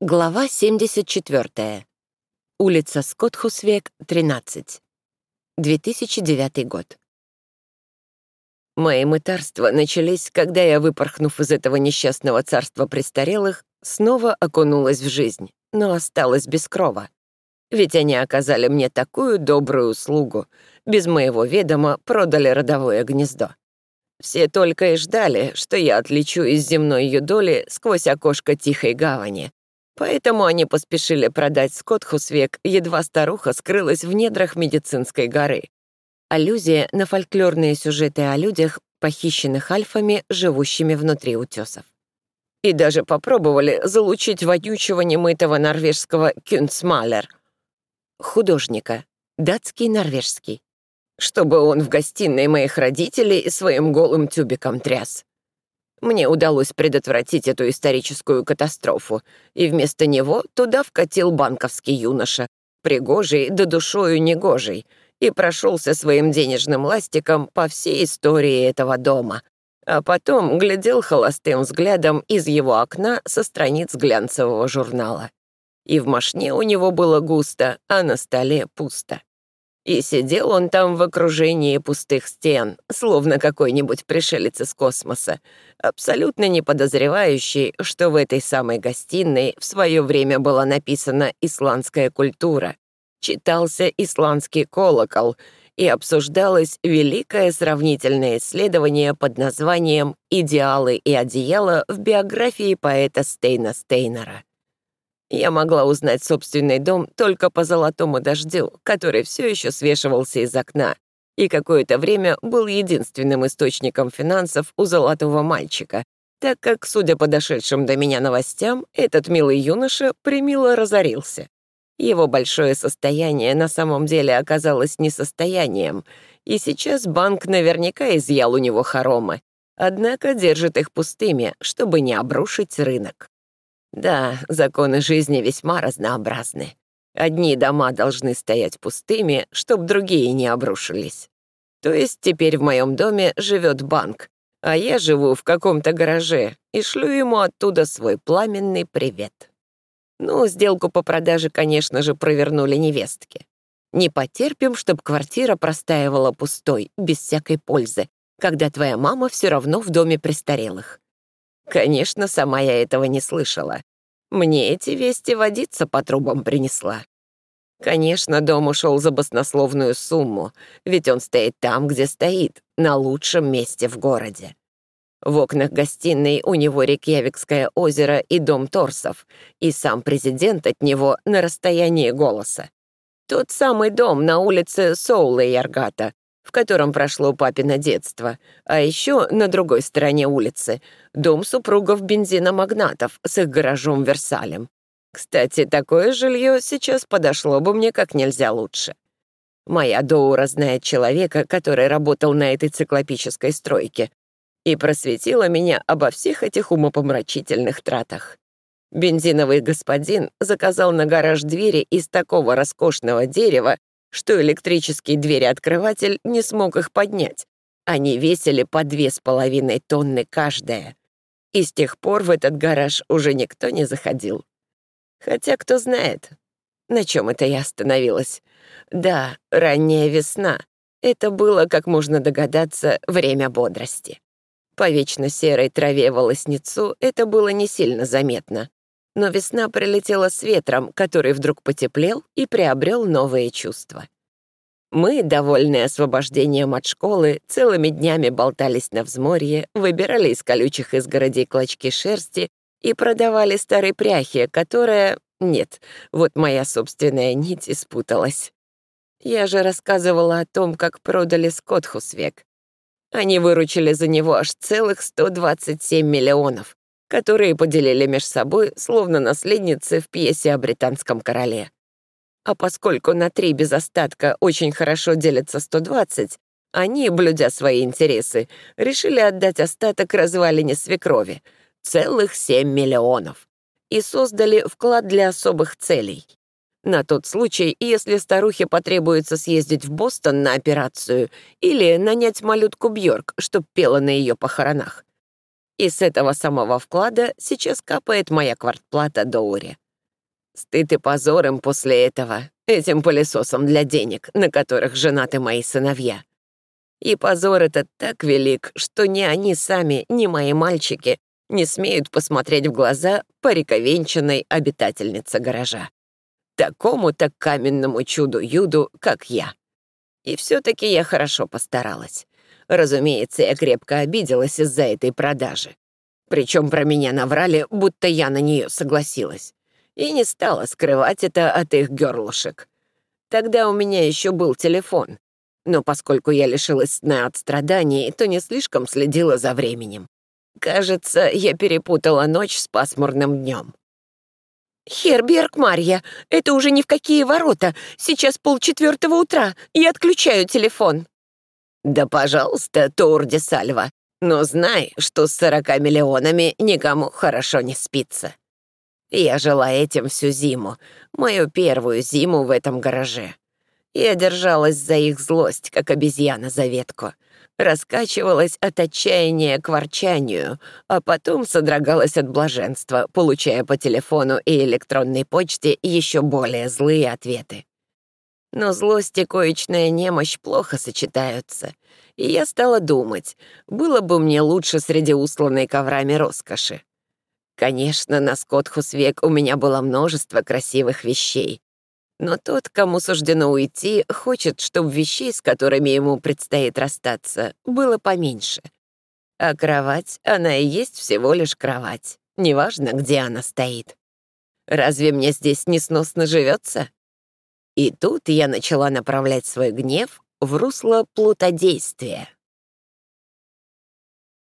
Глава 74. Улица Скотхусвек, 13. 2009 год. Мои мытарства начались, когда я, выпорхнув из этого несчастного царства престарелых, снова окунулась в жизнь, но осталась без крова. Ведь они оказали мне такую добрую услугу, без моего ведома продали родовое гнездо. Все только и ждали, что я отлечу из земной ее доли сквозь окошко тихой гавани, Поэтому они поспешили продать Скотхусвек, едва старуха скрылась в недрах медицинской горы. Аллюзия на фольклорные сюжеты о людях, похищенных альфами, живущими внутри утесов. И даже попробовали залучить вонючего немытого норвежского кюнцмалер, художника, датский норвежский, чтобы он в гостиной моих родителей своим голым тюбиком тряс. Мне удалось предотвратить эту историческую катастрофу, и вместо него туда вкатил банковский юноша, пригожий да душою негожий, и прошелся своим денежным ластиком по всей истории этого дома. А потом глядел холостым взглядом из его окна со страниц глянцевого журнала. И в машне у него было густо, а на столе пусто. И сидел он там в окружении пустых стен, словно какой-нибудь пришелец из космоса, абсолютно не подозревающий, что в этой самой гостиной в свое время была написана исландская культура, читался исландский колокол и обсуждалось великое сравнительное исследование под названием «Идеалы и одеяло» в биографии поэта Стейна Стейнера. Я могла узнать собственный дом только по золотому дождю, который все еще свешивался из окна, и какое-то время был единственным источником финансов у золотого мальчика, так как, судя по дошедшим до меня новостям, этот милый юноша примило разорился. Его большое состояние на самом деле оказалось несостоянием, и сейчас банк наверняка изъял у него хоромы, однако держит их пустыми, чтобы не обрушить рынок. Да, законы жизни весьма разнообразны. Одни дома должны стоять пустыми, чтобы другие не обрушились. То есть теперь в моем доме живет банк, а я живу в каком-то гараже и шлю ему оттуда свой пламенный привет. Ну, сделку по продаже, конечно же, провернули невестки. Не потерпим, чтобы квартира простаивала пустой, без всякой пользы, когда твоя мама все равно в доме престарелых. Конечно, сама я этого не слышала. Мне эти вести водиться по трубам принесла. Конечно, дом ушел за баснословную сумму, ведь он стоит там, где стоит, на лучшем месте в городе. В окнах гостиной у него Рекьявикское озеро и дом Торсов, и сам президент от него на расстоянии голоса. Тот самый дом на улице Соула Яргата, в котором прошло папино детство, а еще на другой стороне улицы дом супругов бензиномагнатов с их гаражом Версалем. Кстати, такое жилье сейчас подошло бы мне как нельзя лучше. Моя Доура знает человека, который работал на этой циклопической стройке, и просветила меня обо всех этих умопомрачительных тратах. Бензиновый господин заказал на гараж двери из такого роскошного дерева, что электрический дверь-открыватель не смог их поднять. Они весили по две с половиной тонны каждая. И с тех пор в этот гараж уже никто не заходил. Хотя кто знает, на чем это я остановилась. Да, ранняя весна. Это было, как можно догадаться, время бодрости. По вечно серой траве волосницу это было не сильно заметно. Но весна прилетела с ветром, который вдруг потеплел и приобрел новые чувства. Мы, довольные освобождением от школы, целыми днями болтались на взморье, выбирали из колючих изгородей клочки шерсти и продавали старой пряхе, которая... Нет, вот моя собственная нить испуталась. Я же рассказывала о том, как продали Скотхусвек. Они выручили за него аж целых 127 миллионов, которые поделили между собой, словно наследницы в пьесе о британском короле. А поскольку на три без остатка очень хорошо делятся 120, они, блюдя свои интересы, решили отдать остаток развалине свекрови — целых 7 миллионов и создали вклад для особых целей. На тот случай, если старухе потребуется съездить в Бостон на операцию или нанять малютку Бьорк, чтоб пела на ее похоронах. И с этого самого вклада сейчас капает моя квартплата Доури. Стыд и позор им после этого, этим пылесосом для денег, на которых женаты мои сыновья. И позор этот так велик, что ни они сами, ни мои мальчики не смеют посмотреть в глаза париковенчанной обитательнице гаража. Такому-то каменному чуду-юду, как я. И все-таки я хорошо постаралась. Разумеется, я крепко обиделась из-за этой продажи. Причем про меня наврали, будто я на нее согласилась и не стала скрывать это от их герлушек. Тогда у меня еще был телефон, но поскольку я лишилась сна от страданий, то не слишком следила за временем. Кажется, я перепутала ночь с пасмурным днем. «Херберг, Марья, это уже ни в какие ворота. Сейчас полчетвертого утра. Я отключаю телефон». «Да, пожалуйста, Турди Сальва. Но знай, что с сорока миллионами никому хорошо не спится». Я жила этим всю зиму, мою первую зиму в этом гараже. Я держалась за их злость, как обезьяна за ветку. Раскачивалась от отчаяния к ворчанию, а потом содрогалась от блаженства, получая по телефону и электронной почте еще более злые ответы. Но злость и коечная немощь плохо сочетаются, и я стала думать, было бы мне лучше среди усланной коврами роскоши. Конечно, на Скотхусвек у меня было множество красивых вещей. Но тот, кому суждено уйти, хочет, чтобы вещей, с которыми ему предстоит расстаться, было поменьше. А кровать, она и есть всего лишь кровать. Неважно, где она стоит. Разве мне здесь несносно живется? И тут я начала направлять свой гнев в русло плутодействия.